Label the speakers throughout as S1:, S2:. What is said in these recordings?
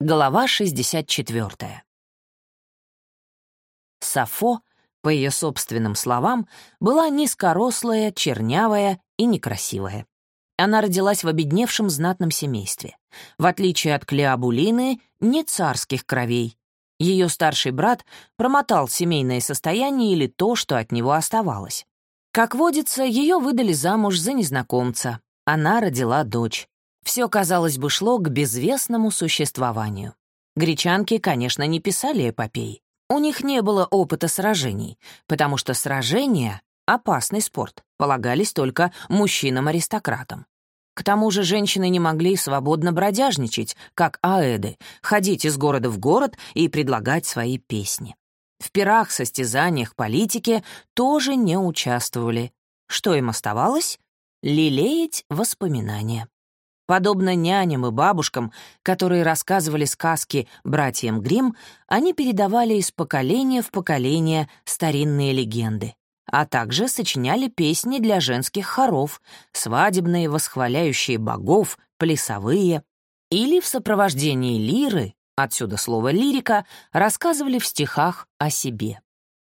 S1: Глава 64. Сафо, по ее собственным словам, была низкорослая, чернявая и некрасивая. Она родилась в обедневшем знатном семействе. В отличие от Клеобулины, не царских кровей. Ее старший брат промотал семейное состояние или то, что от него оставалось. Как водится, ее выдали замуж за незнакомца. Она родила дочь. Все, казалось бы, шло к безвестному существованию. Гречанки, конечно, не писали эпопей. У них не было опыта сражений, потому что сражения — опасный спорт, полагались только мужчинам-аристократам. К тому же женщины не могли свободно бродяжничать, как аэды, ходить из города в город и предлагать свои песни. В пирах, состязаниях, политике тоже не участвовали. Что им оставалось? Лелеять воспоминания. Подобно няням и бабушкам, которые рассказывали сказки братьям Гримм, они передавали из поколения в поколение старинные легенды, а также сочиняли песни для женских хоров, свадебные, восхваляющие богов, плясовые, или в сопровождении лиры, отсюда слово «лирика», рассказывали в стихах о себе.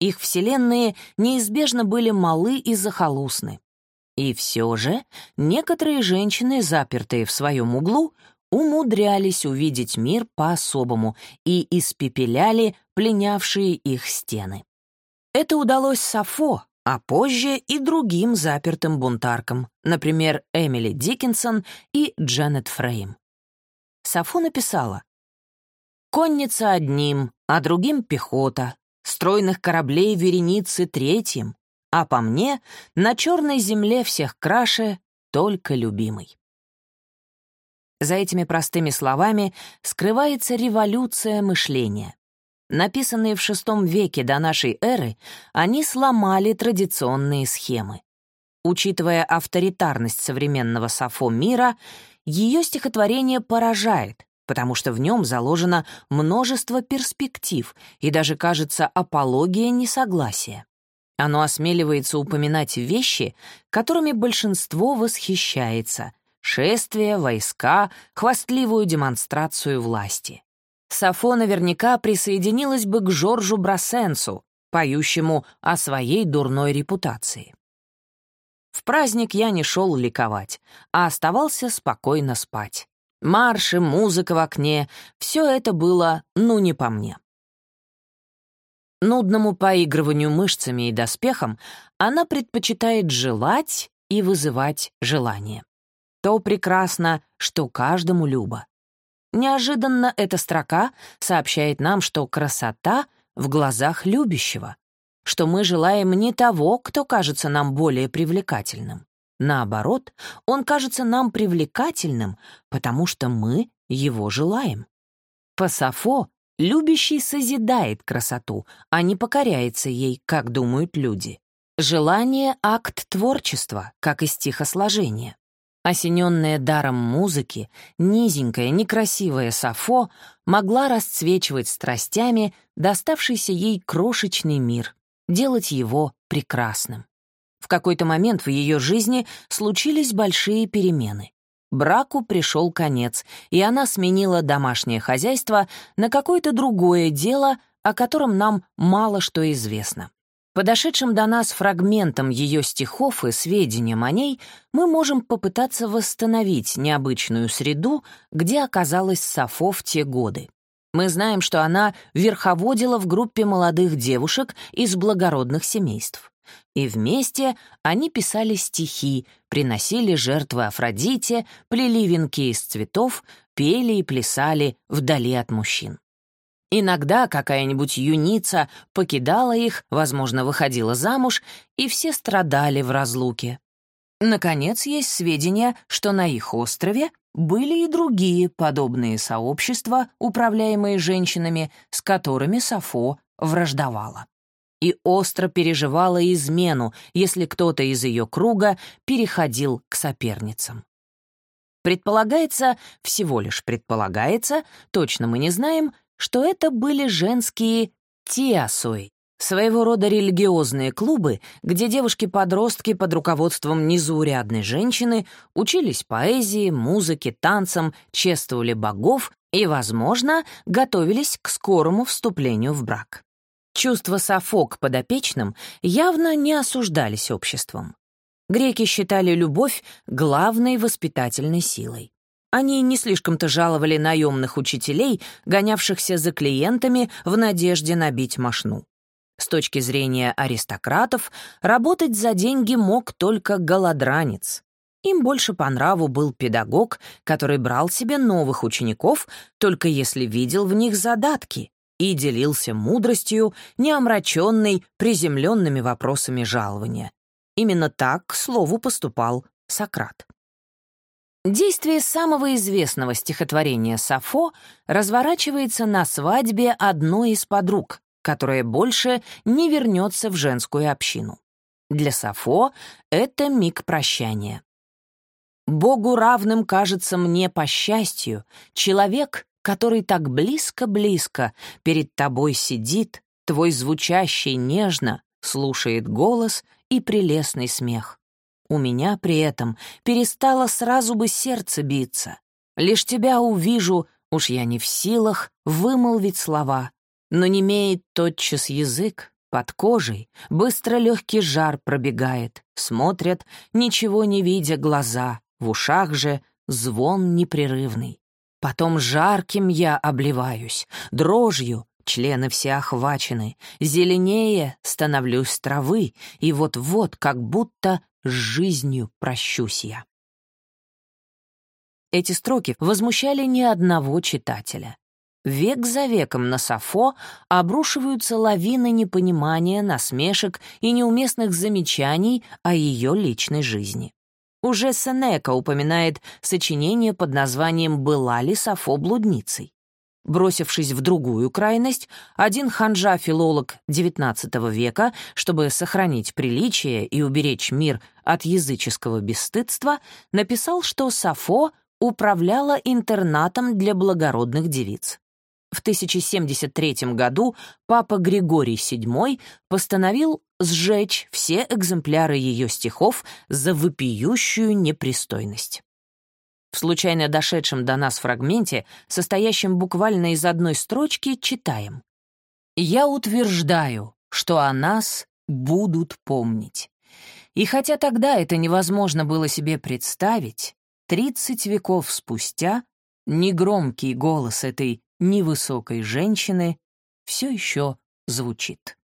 S1: Их вселенные неизбежно были малы и захолустны, и все же некоторые женщины, запертые в своем углу, умудрялись увидеть мир по-особому и испепеляли пленявшие их стены. Это удалось Сафо, а позже и другим запертым бунтаркам, например, Эмили Диккенсон и Джанет Фрейм. Сафо написала «Конница одним, а другим пехота, стройных кораблей вереницы третьим, а по мне, на черной земле всех краше только любимый. За этими простыми словами скрывается революция мышления. Написанные в VI веке до нашей эры, они сломали традиционные схемы. Учитывая авторитарность современного Сафо мира, ее стихотворение поражает, потому что в нем заложено множество перспектив и даже, кажется, апология несогласия. Оно осмеливается упоминать вещи, которыми большинство восхищается — шествия, войска, хвастливую демонстрацию власти. Сафо наверняка присоединилась бы к Жоржу Брасенсу, поющему о своей дурной репутации. В праздник я не шел ликовать, а оставался спокойно спать. Марши, музыка в окне — все это было, ну, не по мне. Нудному поигрыванию мышцами и доспехом она предпочитает желать и вызывать желание. То прекрасно, что каждому любо. Неожиданно эта строка сообщает нам, что красота в глазах любящего, что мы желаем не того, кто кажется нам более привлекательным. Наоборот, он кажется нам привлекательным, потому что мы его желаем. По Сафо Любящий созидает красоту, а не покоряется ей, как думают люди. Желание — акт творчества, как и стихосложение. Осененная даром музыки, низенькая, некрасивая Сафо могла расцвечивать страстями доставшийся ей крошечный мир, делать его прекрасным. В какой-то момент в ее жизни случились большие перемены. Браку пришел конец, и она сменила домашнее хозяйство на какое-то другое дело, о котором нам мало что известно. Подошедшим до нас фрагментом ее стихов и сведениям о ней мы можем попытаться восстановить необычную среду, где оказалась Сафо в те годы. Мы знаем, что она верховодила в группе молодых девушек из благородных семейств. И вместе они писали стихи, приносили жертвы Афродите, плели венки из цветов, пели и плясали вдали от мужчин. Иногда какая-нибудь юница покидала их, возможно, выходила замуж, и все страдали в разлуке. Наконец, есть сведения, что на их острове были и другие подобные сообщества, управляемые женщинами, с которыми Сафо враждовала и остро переживала измену, если кто-то из ее круга переходил к соперницам. Предполагается, всего лишь предполагается, точно мы не знаем, что это были женские тиасуи, своего рода религиозные клубы, где девушки-подростки под руководством незаурядной женщины учились поэзии, музыке, танцам, чествовали богов и, возможно, готовились к скорому вступлению в брак. Чувства Сафо к подопечным явно не осуждались обществом. Греки считали любовь главной воспитательной силой. Они не слишком-то жаловали наемных учителей, гонявшихся за клиентами в надежде набить мошну. С точки зрения аристократов, работать за деньги мог только голодранец. Им больше по нраву был педагог, который брал себе новых учеников, только если видел в них задатки, и делился мудростью, не омраченной приземленными вопросами жалования. Именно так, к слову, поступал Сократ. Действие самого известного стихотворения Сафо разворачивается на свадьбе одной из подруг, которая больше не вернется в женскую общину. Для Сафо это миг прощания. «Богу равным кажется мне по счастью человек, который так близко-близко перед тобой сидит, твой звучащий нежно слушает голос и прелестный смех. У меня при этом перестало сразу бы сердце биться. Лишь тебя увижу, уж я не в силах вымолвить слова. Но не имеет тотчас язык, под кожей быстро легкий жар пробегает, смотрят, ничего не видя глаза, в ушах же звон непрерывный. Потом жарким я обливаюсь, дрожью, члены все охвачены, зеленее становлюсь травы, и вот-вот как будто с жизнью прощусь я. Эти строки возмущали ни одного читателя. Век за веком на Сафо обрушиваются лавины непонимания, насмешек и неуместных замечаний о ее личной жизни. Уже Сенека упоминает сочинение под названием «Была ли Сафо блудницей?». Бросившись в другую крайность, один ханжа-филолог XIX века, чтобы сохранить приличие и уберечь мир от языческого бесстыдства, написал, что Сафо управляла интернатом для благородных девиц. В 1073 году папа Григорий VII постановил сжечь все экземпляры ее стихов за вопиющую непристойность. В случайно дошедшем до нас фрагменте, состоящем буквально из одной строчки, читаем. «Я утверждаю, что о нас будут помнить. И хотя тогда это невозможно было себе представить, тридцать веков спустя негромкий голос этой невысокой женщины все еще звучит.